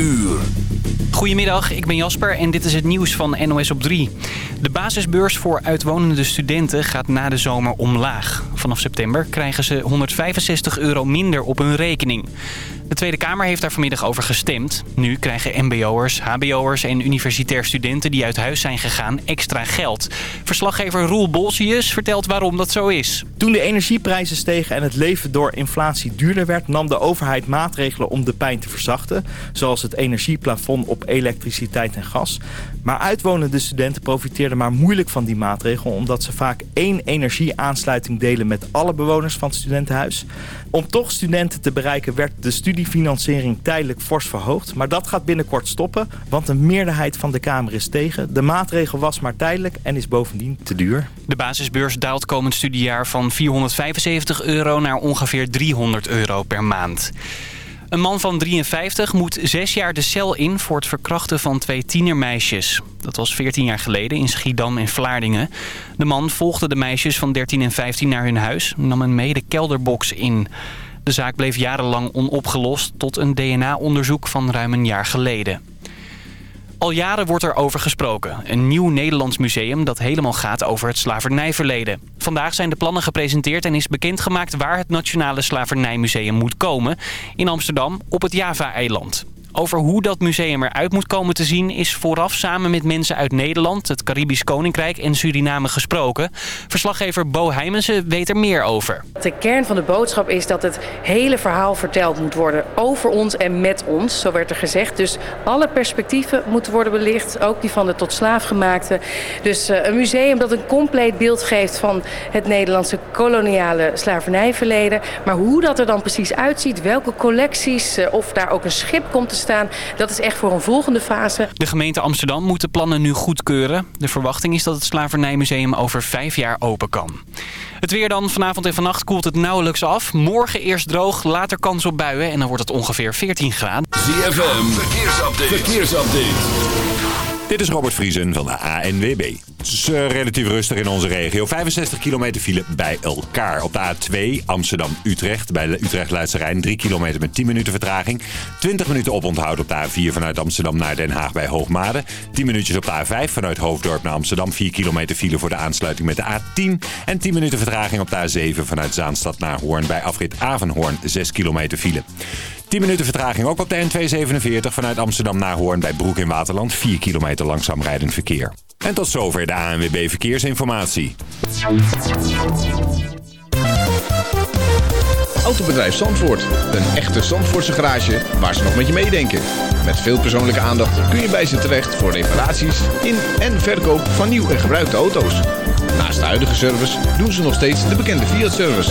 uur. Goedemiddag, ik ben Jasper en dit is het nieuws van NOS op 3. De basisbeurs voor uitwonende studenten gaat na de zomer omlaag. Vanaf september krijgen ze 165 euro minder op hun rekening. De Tweede Kamer heeft daar vanmiddag over gestemd. Nu krijgen mbo'ers, hbo'ers en universitair studenten die uit huis zijn gegaan extra geld. Verslaggever Roel Bolsius vertelt waarom dat zo is. Toen de energieprijzen stegen en het leven door inflatie duurder werd... nam de overheid maatregelen om de pijn te verzachten. Zoals het energieplafond op elektriciteit en gas. Maar uitwonende studenten profiteerden maar moeilijk van die maatregel... omdat ze vaak één energieaansluiting delen met alle bewoners van het studentenhuis. Om toch studenten te bereiken werd de studiefinanciering tijdelijk fors verhoogd. Maar dat gaat binnenkort stoppen, want een meerderheid van de Kamer is tegen. De maatregel was maar tijdelijk en is bovendien te duur. De basisbeurs daalt komend studiejaar van 475 euro naar ongeveer 300 euro per maand. Een man van 53 moet zes jaar de cel in voor het verkrachten van twee tienermeisjes. Dat was 14 jaar geleden in Schiedam in Vlaardingen. De man volgde de meisjes van 13 en 15 naar hun huis en nam een mede kelderbox in. De zaak bleef jarenlang onopgelost tot een DNA-onderzoek van ruim een jaar geleden. Al jaren wordt er over gesproken. Een nieuw Nederlands museum dat helemaal gaat over het slavernijverleden. Vandaag zijn de plannen gepresenteerd en is bekendgemaakt waar het Nationale Slavernijmuseum moet komen. In Amsterdam op het Java-eiland. Over hoe dat museum eruit moet komen te zien... is vooraf samen met mensen uit Nederland, het Caribisch Koninkrijk en Suriname gesproken. Verslaggever Bo Heimensen weet er meer over. De kern van de boodschap is dat het hele verhaal verteld moet worden. Over ons en met ons, zo werd er gezegd. Dus alle perspectieven moeten worden belicht. Ook die van de tot slaafgemaakte. Dus uh, een museum dat een compleet beeld geeft van het Nederlandse koloniale slavernijverleden. Maar hoe dat er dan precies uitziet, welke collecties, uh, of daar ook een schip komt te staan. Dat is echt voor een volgende fase. De gemeente Amsterdam moet de plannen nu goedkeuren. De verwachting is dat het Slavernijmuseum over vijf jaar open kan. Het weer dan. Vanavond en vannacht koelt het nauwelijks af. Morgen eerst droog, later kans op buien en dan wordt het ongeveer 14 graden. ZFM, verkeersupdate. verkeersupdate. Dit is Robert Vriesen van de ANWB. Het is uh, relatief rustig in onze regio. 65 kilometer file bij elkaar. Op de A2 Amsterdam-Utrecht bij Utrecht-Leidse Rijn. 3 kilometer met 10 minuten vertraging. 20 minuten oponthoud op de A4 vanuit Amsterdam naar Den Haag bij Hoogmade. 10 minuutjes op de A5 vanuit Hoofddorp naar Amsterdam. 4 kilometer file voor de aansluiting met de A10. En 10 minuten vertraging op de A7 vanuit Zaanstad naar Hoorn bij afrit Avenhoorn. 6 kilometer file. 10 minuten vertraging ook op de N247 vanuit Amsterdam naar Hoorn bij Broek in Waterland. 4 kilometer langzaam rijdend verkeer. En tot zover de ANWB Verkeersinformatie. Autobedrijf Zandvoort. Een echte Zandvoortse garage waar ze nog met je meedenken. Met veel persoonlijke aandacht kun je bij ze terecht voor reparaties in en verkoop van nieuw en gebruikte auto's. Naast de huidige service doen ze nog steeds de bekende Fiat-service.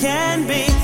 Can be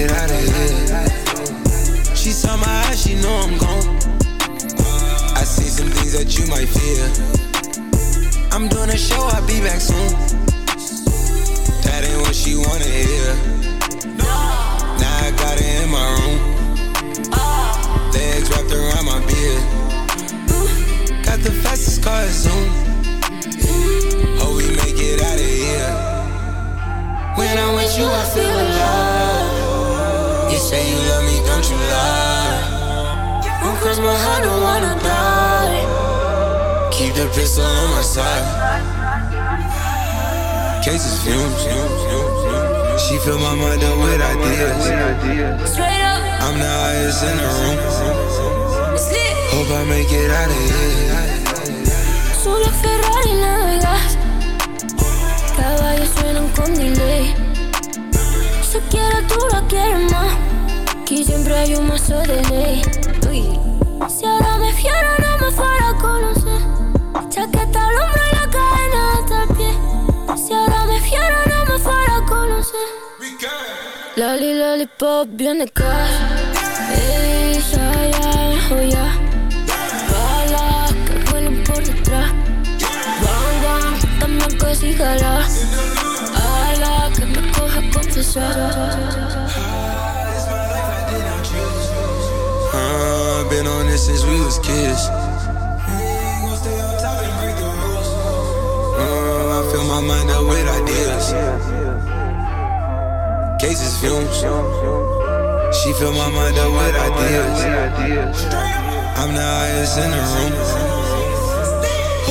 It out of here. She saw my eyes, she know I'm gone. I see some things that you might fear. I'm doing a show, I'll be back soon. That ain't what she wanna hear. Now I got it in my room. Legs wrapped around my beard. Got the fastest car Zoom. Hope oh, we make it out of here. When I'm with you, I feel alive. Say you love me, don't you lie? Don't cross my heart, don't wanna die. Keep the pistol on my side. Cases fumes. She fill my mind up with ideas. Straight up, I'm the highest in the room. Hope I make it out of here. A Ferrari navegas Caballos suenan con delay Se quiere tú la quieres más Aquí siempre hay un mazo de ley. Uy. Si ahora me fiero no me fuera a conocer. Chaqueta al hombro y la cadena hasta el pie. Si ahora me fiero no me fuera a conocer. Lali, lollipop, de casa Ey, ya, ya, oh ya. Balas que vuelan por detrás. Bang, bang, también que si jala Ala, que me coja a confesar been on this since we was kids. Uh, I fill my mind up with ideas. Cases fumes. She fill my mind up with ideas. I'm the highest in the room.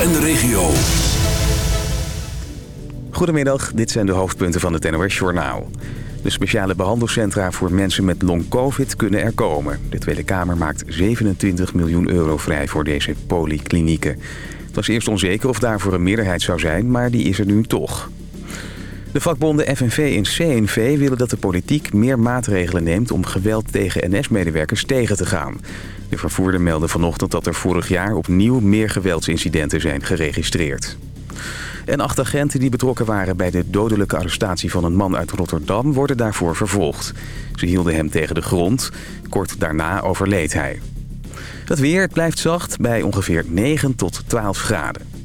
En de regio. Goedemiddag, dit zijn de hoofdpunten van het NOS Journaal. De speciale behandelcentra voor mensen met long-covid kunnen er komen. De Tweede Kamer maakt 27 miljoen euro vrij voor deze polyklinieken. Het was eerst onzeker of daarvoor een meerderheid zou zijn, maar die is er nu toch. De vakbonden FNV en CNV willen dat de politiek meer maatregelen neemt om geweld tegen NS-medewerkers tegen te gaan. De vervoerder meldde vanochtend dat er vorig jaar opnieuw meer geweldsincidenten zijn geregistreerd. En acht agenten die betrokken waren bij de dodelijke arrestatie van een man uit Rotterdam worden daarvoor vervolgd. Ze hielden hem tegen de grond. Kort daarna overleed hij. Het weer blijft zacht bij ongeveer 9 tot 12 graden.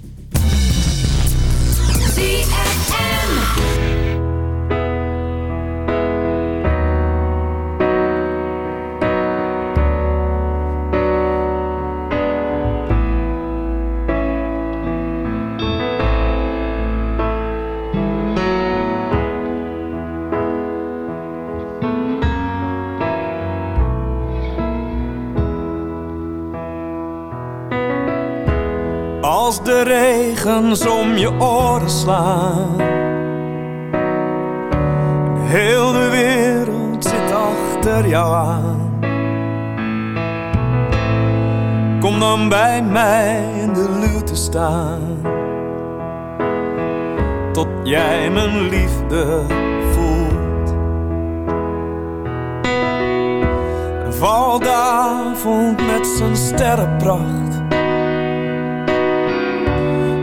De regens om je oren slaan. Heel de wereld zit achter jou aan. Kom dan bij mij in de luwte staan. Tot jij mijn liefde voelt. En valt de avond met zijn sterrenpracht.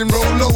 And roll over.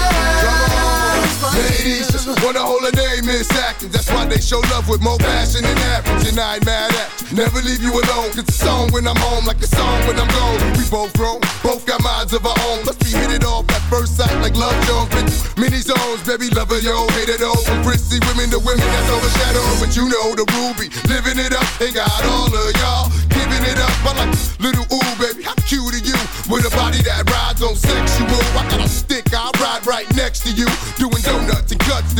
wanna hold a name in acting. That's why they show love with more passion than average. And I ain't mad at. Never leave you alone. Cause the song when I'm home, like the song when I'm gone. We both grown, both got minds of our own. Let's be hit it off at first sight like love Jones. Through many zones, baby, lover, yo, hate it all. From prissy women to women that's overshadowed. But you know the ruby, living it up, ain't got all of y'all. Giving it up, I like little ooh, baby, how cute are you? With a body that rides on sexual. I got a stick, I ride right next to you. Doing donuts and cuts,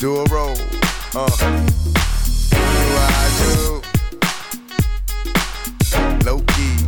do a roll. Uh. Do I do? Low key.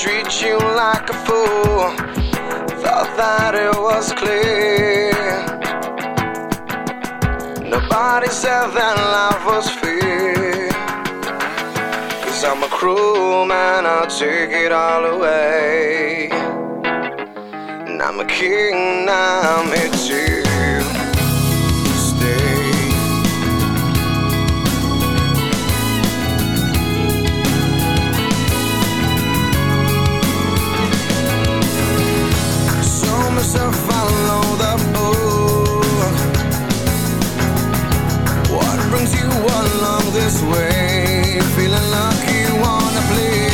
treat you like a fool. Thought that it was clear. Nobody said that love was fair. Cause I'm a cruel man, I'll take it all away. And I'm a king, now I'm here too. this way, feeling lucky, wanna play.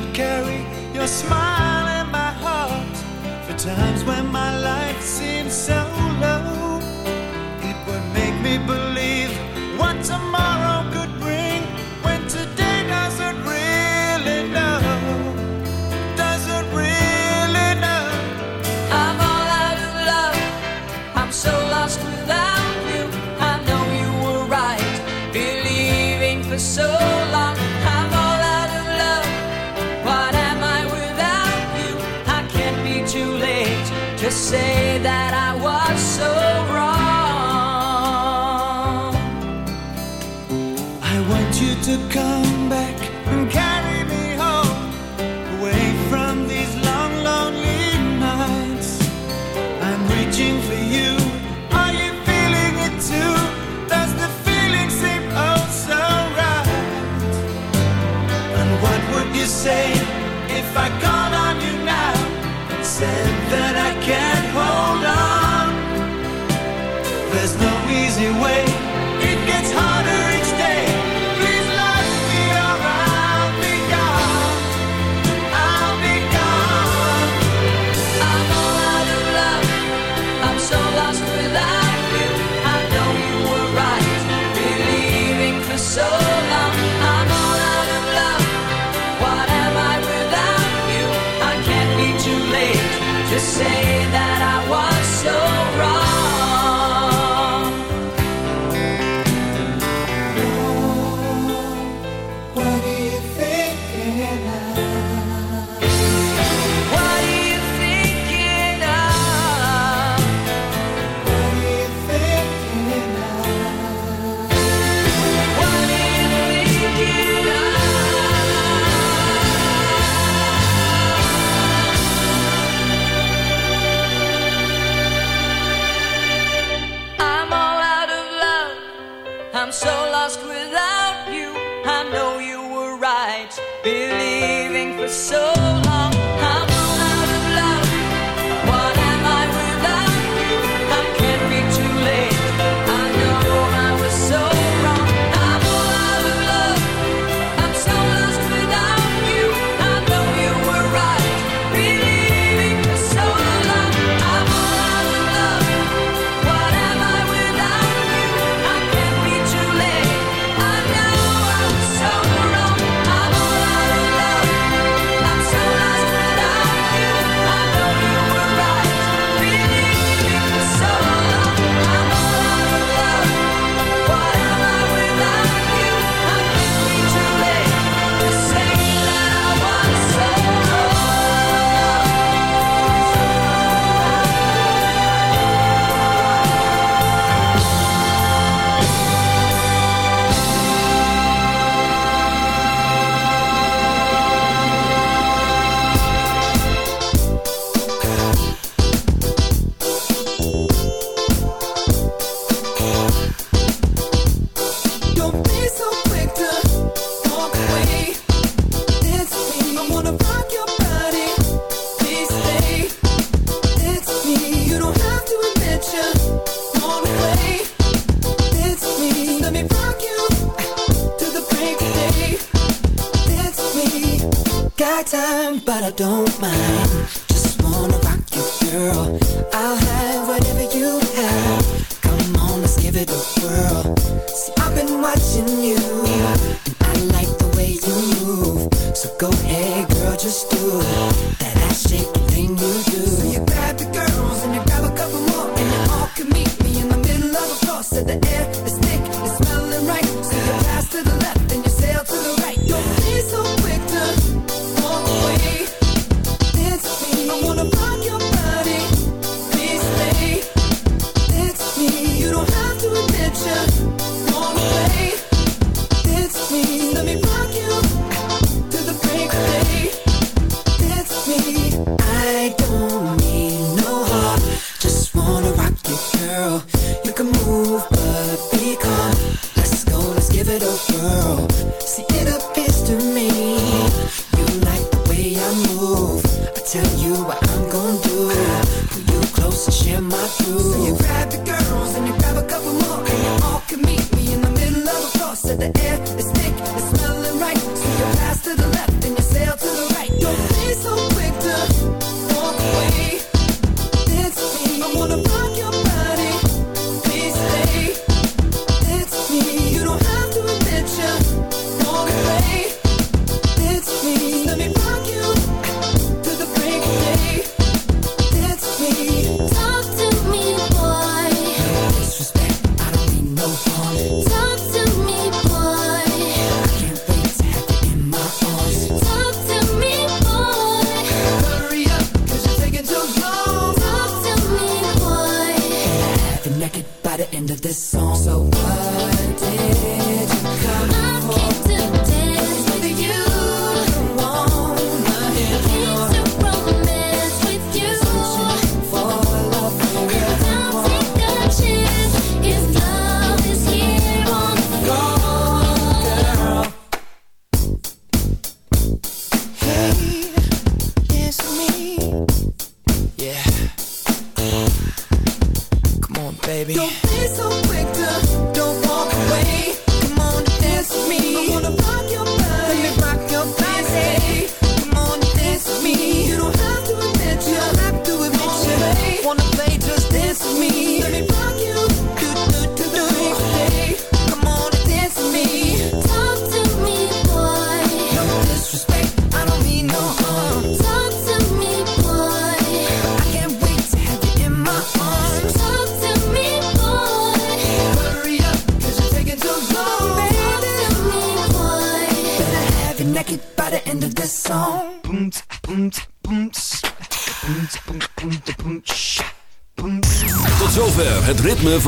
could carry your smile in my heart for times when my life seems so low. It would make me believe. way